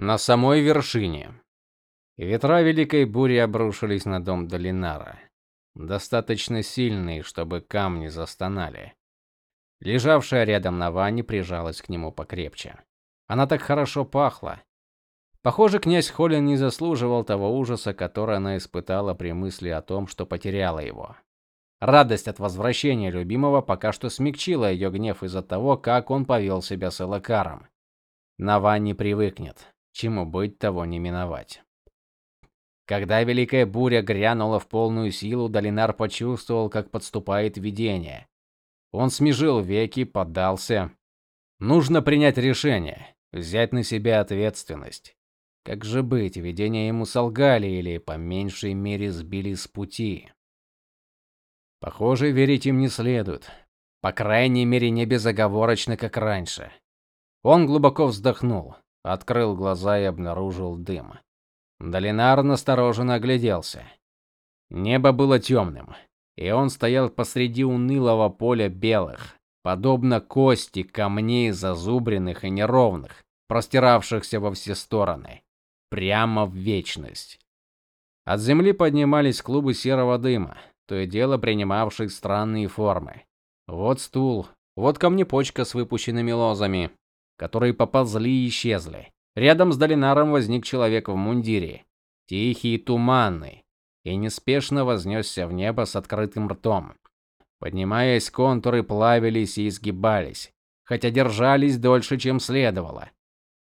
На самой вершине ветра великой бури обрушились на дом Долинара, достаточно сильные, чтобы камни застонали. Лежавшая рядом Навани прижалась к нему покрепче. Она так хорошо пахла. Похоже, князь Холин не заслуживал того ужаса, который она испытала при мысли о том, что потеряла его. Радость от возвращения любимого пока что смягчила ее гнев из-за того, как он повел себя с Элакаром. Наван не привыкнет. Чему быть, того не миновать. Когда великая буря грянула в полную силу, Долинар почувствовал, как подступает видение. Он смежил веки, поддался. Нужно принять решение, взять на себя ответственность. Как же быть, видения ему солгали или по меньшей мере сбили с пути. Похоже, верить им не следует. По крайней мере, не безоговорочно, как раньше. Он глубоко вздохнул. Открыл глаза и обнаружил дым. Долинар настороженно огляделся. Небо было темным, и он стоял посреди унылого поля белых, подобно кости камней зазубренных и неровных, простиравшихся во все стороны, прямо в вечность. От земли поднимались клубы серого дыма, то и дело принимавшие странные формы. Вот стул, вот камнепочка с выпущенными лозами, которые поползли и исчезли. Рядом с Долинаром возник человек в мундире, тихий и туманный, и неспешно вознесся в небо с открытым ртом. Поднимаясь, контуры плавились и изгибались, хотя держались дольше, чем следовало.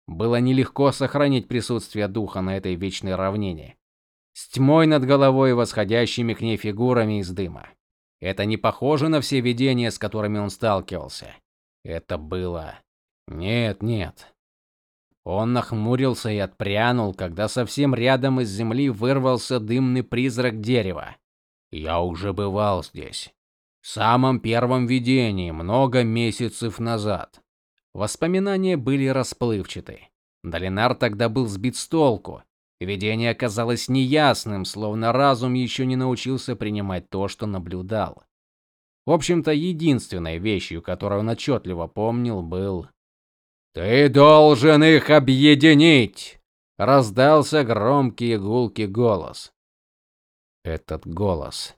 Было нелегко сохранить присутствие духа на этой вечной равнине, с тьмой над головой и восходящими к ней фигурами из дыма. Это не похоже на все видения, с которыми он сталкивался. Это было нет, нет. Он нахмурился и отпрянул, когда совсем рядом из земли вырвался дымный призрак дерева. Я уже бывал здесь. В самом первом видении, много месяцев назад. Воспоминания были расплывчаты. Долинар тогда был сбит с толку. Видение оказалось неясным, словно разум еще не научился принимать то, что наблюдал. В общем-то, единственной вещью, которую он отчетливо помнил, был ты должен их объединить, раздался громкий гулкий голос. Этот голос,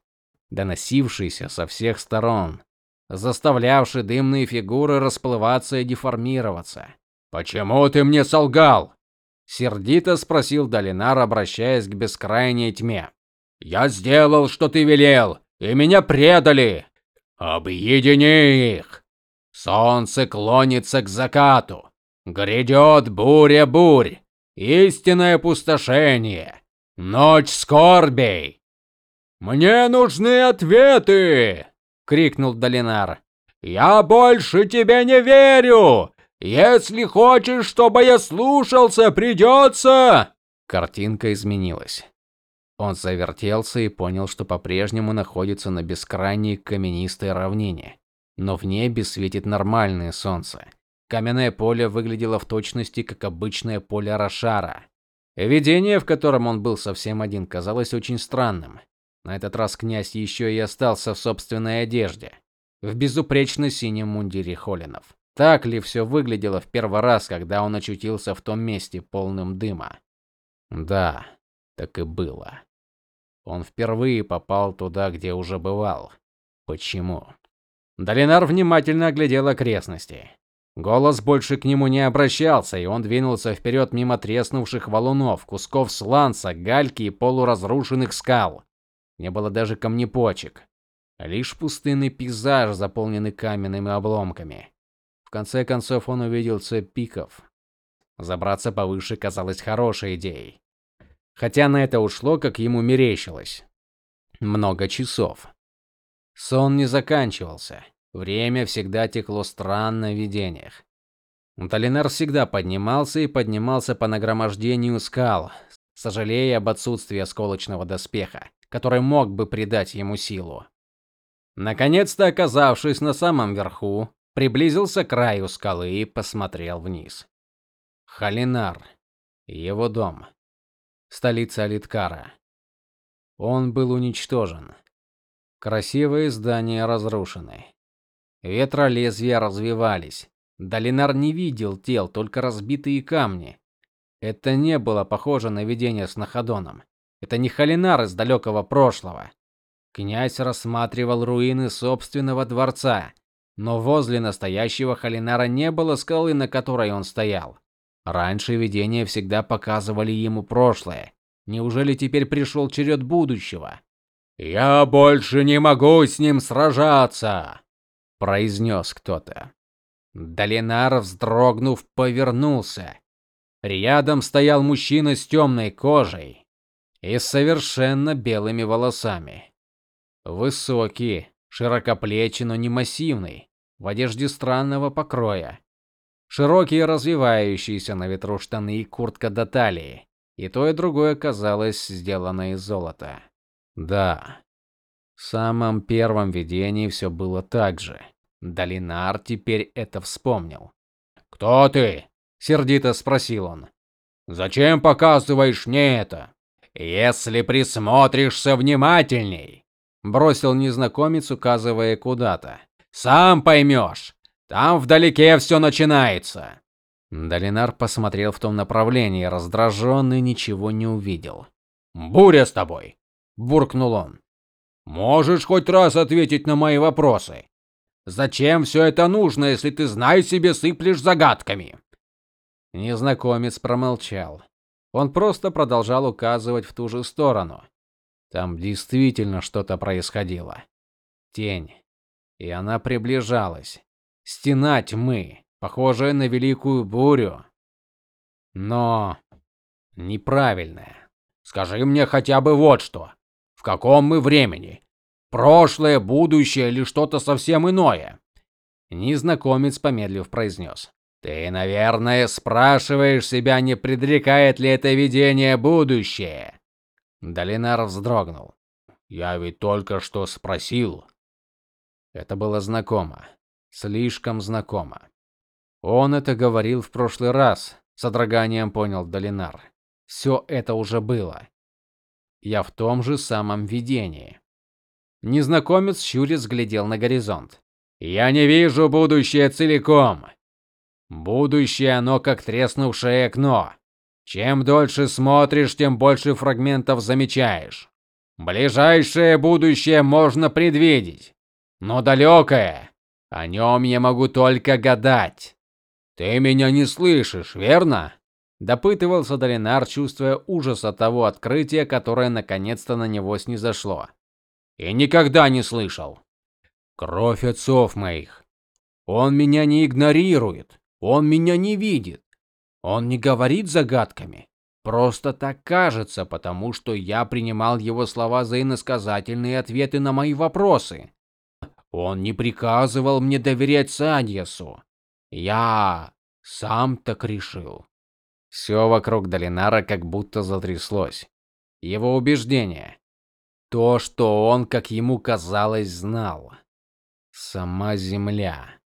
доносившийся со всех сторон, заставлявший дымные фигуры расплываться и деформироваться. "Почему ты мне солгал?" сердито спросил Долинар, обращаясь к бескрайней тьме. "Я сделал, что ты велел, и меня предали. Объедини их!" Солнце клонится к закату. Грядет буря-бурь, истинное пустошение, ночь скорбей. Мне нужны ответы, крикнул Долинар. Я больше тебе не верю. Если хочешь, чтобы я слушался, придется...» Картинка изменилась. Он завертелся и понял, что по-прежнему находится на бескрайней каменистой равнине но в небе светит нормальное солнце. Каменное поле выглядело в точности как обычное поле Рошара. Видение, в котором он был совсем один, казалось очень странным. На этот раз князь еще и остался в собственной одежде, в безупречно синем мундире Холинов. Так ли все выглядело в первый раз, когда он очутился в том месте, полным дыма? Да, так и было. Он впервые попал туда, где уже бывал. Почему? Долинар внимательно оглядел окрестности. Голос больше к нему не обращался, и он двинулся вперед мимо треснувших валунов, кусков сланца, гальки и полуразрушенных скал. Не было даже камнепочек, лишь пустынный пейзаж, заполненный каменными обломками. В конце концов он увидел цепь пиков. Забраться повыше казалось хорошей идеей. Хотя на это ушло, как ему мерещилось, много часов. Сон не заканчивался. Время всегда текло странно в видениях. Талинар всегда поднимался и поднимался по нагромождению скал, сожалея об отсутствии осколочного доспеха, который мог бы придать ему силу. Наконец-то, оказавшись на самом верху, приблизился к краю скалы и посмотрел вниз. Халинар, его дом, столица Алиткара. Он был уничтожен. Красивые здания разрушены. Ветролезвия развивались. Долинар не видел тел, только разбитые камни. Это не было похоже на видение с Находоном. Это не Халинар из далекого прошлого. Князь рассматривал руины собственного дворца, но возле настоящего Халинара не было скалы, на которой он стоял. Раньше видения всегда показывали ему прошлое. Неужели теперь пришел черед будущего? Я больше не могу с ним сражаться, произнес кто-то. Долинар, вздрогнув, повернулся. Рядом стоял мужчина с темной кожей и совершенно белыми волосами. Высокий, широкоплечий, но не массивный, в одежде странного покроя. Широкие развивающиеся на ветру штаны и куртка до талии. И то и другое казалось сделано из золота. Да. В самом первом видении все было так же. Долинар теперь это вспомнил. "Кто ты?" сердито спросил он. "Зачем показываешь мне это? Если присмотришься внимательней", бросил незнакомец, указывая куда-то. "Сам поймешь. Там вдалеке все начинается. Долинар посмотрел в том направлении, раздраженный ничего не увидел. "Буря с тобой", буркнул он. "Можешь хоть раз ответить на мои вопросы? Зачем все это нужно, если ты знай себе сыплешь загадками?" Незнакомец промолчал. Он просто продолжал указывать в ту же сторону. Там действительно что-то происходило. Тень, и она приближалась. Стена тьмы, похожая на великую бурю, но неправильная. Скажи мне хотя бы вот что. В каком мы времени? Прошлое, будущее или что-то совсем иное? Незнакомец помедлив произнес. Ты, наверное, спрашиваешь себя, не предрекает ли это видение будущее. Долинар вздрогнул. Я ведь только что спросил. Это было знакомо слишком знакомо. Он это говорил в прошлый раз, содроганием понял Долинар. Все это уже было. Я в том же самом видении. Незнакомец щурясь глядел на горизонт. Я не вижу будущее целиком. Будущее оно как треснувшее окно. Чем дольше смотришь, тем больше фрагментов замечаешь. Ближайшее будущее можно предвидеть, но далекое о нем я могу только гадать. Ты меня не слышишь, верно? Допытывался Долинар, чувствуя ужас от того открытия, которое наконец-то на него снизошло. И никогда не слышал. Кровь отцов моих. Он меня не игнорирует. Он меня не видит. Он не говорит загадками. Просто так кажется, потому что я принимал его слова за иносказательные ответы на мои вопросы. Он не приказывал мне доверять Саньясу. Я сам так решил. Все вокруг Долинара как будто затряслось. Его убеждение, то, что он, как ему казалось, знал. Сама земля.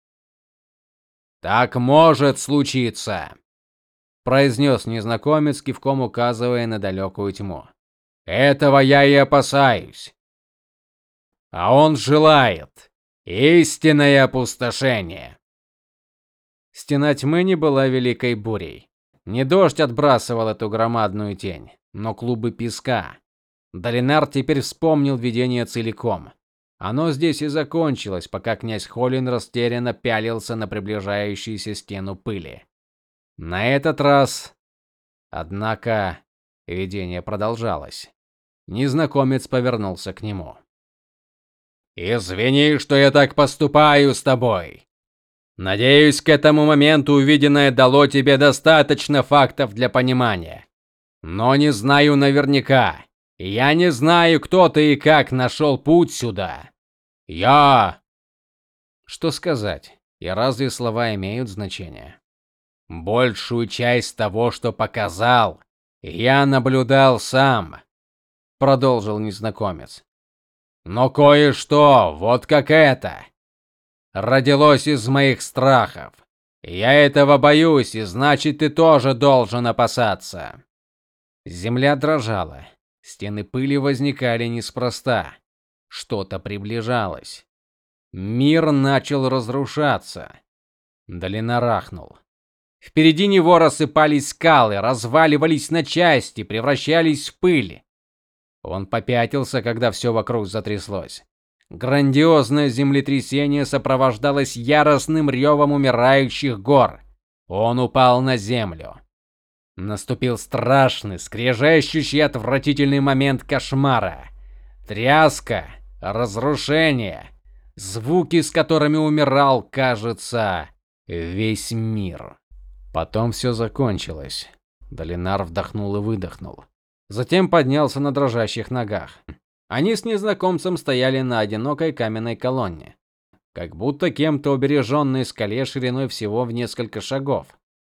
Так может случиться, произнес незнакомец, кивком указывая на далекую тьму. Этого я и опасаюсь. А он желает, Истинное опустошение. Стена тьмы не была великой бурей. Не дождь отбрасывал эту громадную тень, но клубы песка. Долинар теперь вспомнил видение целиком. Оно здесь и закончилось, пока князь Холин растерянно пялился на приближающуюся стену пыли. На этот раз, однако, видение продолжалось. Незнакомец повернулся к нему. Извини, что я так поступаю с тобой. Надеюсь, к этому моменту увиденное дало тебе достаточно фактов для понимания. Но не знаю наверняка. Я не знаю, кто ты и как нашел путь сюда. Я Что сказать? И разве слова имеют значение? Большую часть того, что показал, я наблюдал сам, продолжил незнакомец. Но кое-что, вот как это, родилось из моих страхов. Я этого боюсь, и значит, ты тоже должен опасаться. Земля дрожала. Стены пыли возникали неспроста. Что-то приближалось. Мир начал разрушаться. Долина рахнул. Впереди него рассыпались скалы, разваливались на части, превращались в пыль. Он попятился, когда все вокруг затряслось. Грандиозное землетрясение сопровождалось яростным ревом умирающих гор. Он упал на землю. Наступил страшный, скрежещущий, отвратительный момент кошмара. Тряска, разрушение, звуки, с которыми умирал, кажется, весь мир. Потом все закончилось. Долинар вдохнул и выдохнул. Затем поднялся на дрожащих ногах. Они с незнакомцем стояли на одинокой каменной колонне, как будто кем-то убереженной скале шириной всего в несколько шагов.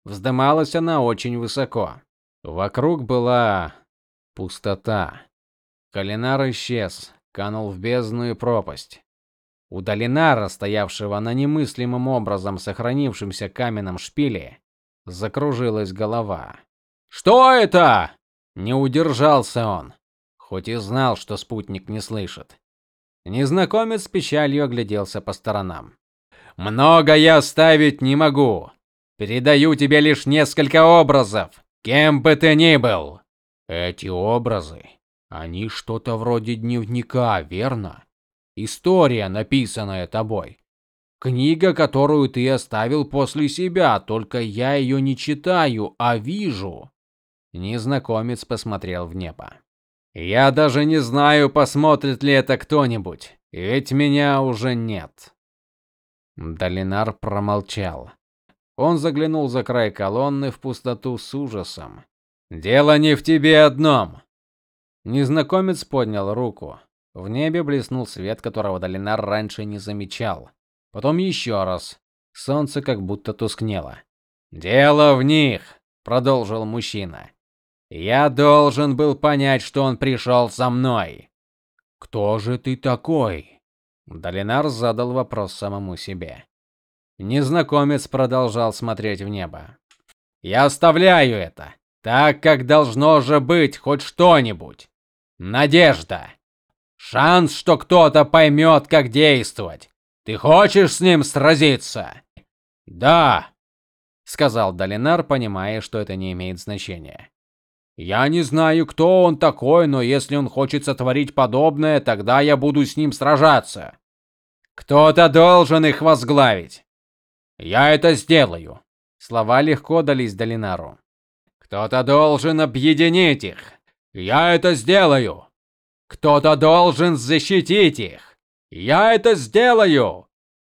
Вздымалась она очень высоко. Вокруг была пустота. Калинар исчез, канул в бездну и пропасть. У Долинара, стоявшего на немыслимым образом сохранившемся каменном шпиле, закружилась голова. "Что это?" не удержался он, хоть и знал, что спутник не слышит. Незнакомец с печалью огляделся по сторонам. "Много я оставить не могу. Передаю тебе лишь несколько образов, кем бы ты ни был". Эти образы, они что-то вроде дневника, верно? История, написанная тобой. Книга, которую ты оставил после себя, только я ее не читаю, а вижу. Незнакомец посмотрел в небо. Я даже не знаю, посмотрит ли это кто-нибудь, ведь меня уже нет. Долинар промолчал. Он заглянул за край колонны в пустоту с ужасом. Дело не в тебе одном. Незнакомец поднял руку. В небе блеснул свет, которого Долинар раньше не замечал. Потом еще раз. Солнце как будто тускнело. "Дело в них", продолжил мужчина. "Я должен был понять, что он пришел за мной". "Кто же ты такой?" Долинар задал вопрос самому себе. Незнакомец продолжал смотреть в небо. "Я оставляю это, так как должно же быть хоть что-нибудь. Надежда. Шанс, что кто-то поймет, как действовать. Ты хочешь с ним сразиться? Да, сказал Долинар, понимая, что это не имеет значения. Я не знаю, кто он такой, но если он хочет сотворить подобное, тогда я буду с ним сражаться. Кто-то должен их возглавить. Я это сделаю. Слова легко дались Долинару. Кто-то должен объединить их. Я это сделаю. Кто-то должен защитить их. Я это сделаю.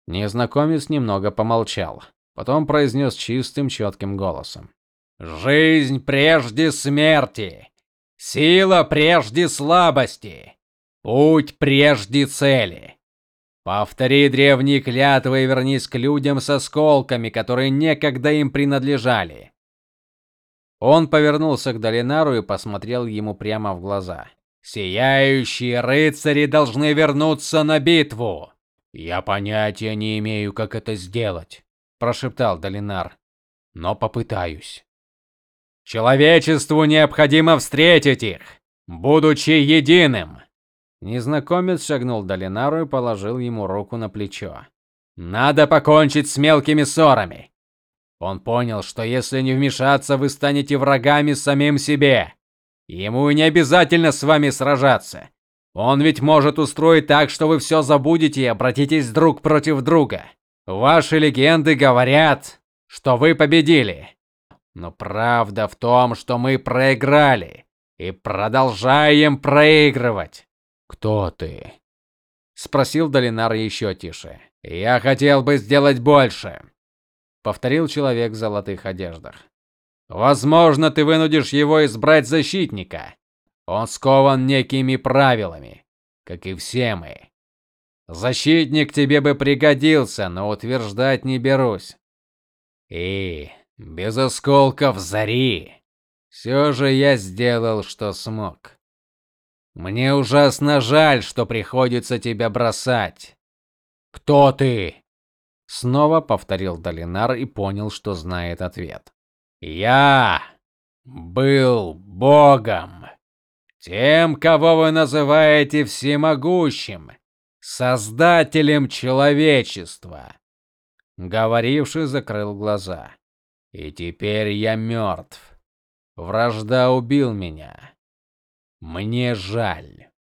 Незнакомец немного помолчал, потом произнес чистым, четким голосом: Жизнь прежде смерти, сила прежде слабости, путь прежде цели. Повтори древние клятвы и вернись к людям со сколками, которые некогда им принадлежали. Он повернулся к Долинару и посмотрел ему прямо в глаза. Сияющие рыцари должны вернуться на битву. Я понятия не имею, как это сделать, прошептал Долинар. Но попытаюсь. Человечеству необходимо встретить их, будучи единым. Незнакомец шагнул Долинару и положил ему руку на плечо. Надо покончить с мелкими ссорами. Он понял, что если не вмешаться, вы станете врагами самим себе. Ему не обязательно с вами сражаться. Он ведь может устроить так, что вы все забудете и обратитесь друг против друга. Ваши легенды говорят, что вы победили. Но правда в том, что мы проиграли и продолжаем проигрывать. Кто ты? спросил Долинар еще тише. Я хотел бы сделать больше, повторил человек в золотых одеждах. Возможно, ты вынудишь его избрать защитника. Он скован некими правилами, как и все мы. Защитник тебе бы пригодился, но утверждать не берусь. И без осколков зари. Все же я сделал, что смог. Мне ужасно жаль, что приходится тебя бросать. Кто ты? Снова повторил Долинар и понял, что знает ответ. Я был богом, тем, кого вы называете всемогущим, создателем человечества. Говоривший закрыл глаза. И теперь я мертв. Вражда убил меня. Мне жаль.